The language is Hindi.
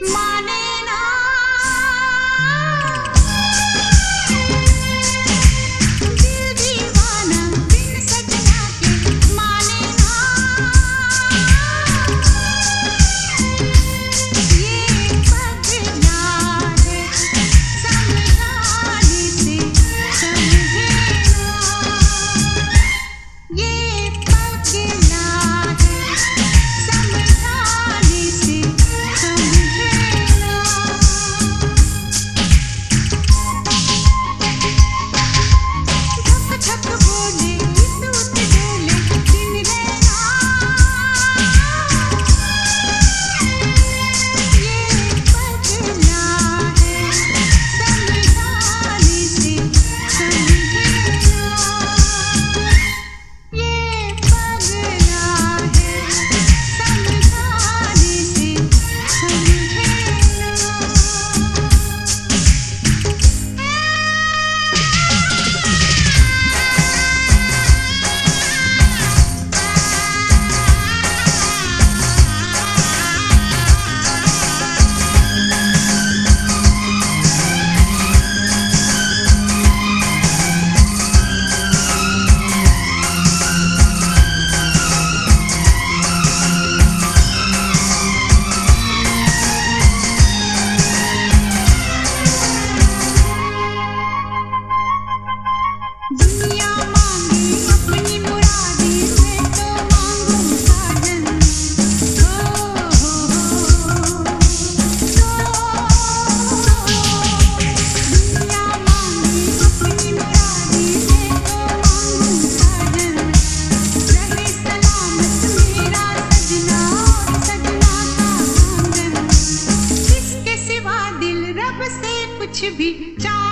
My बस है कुछ भी चार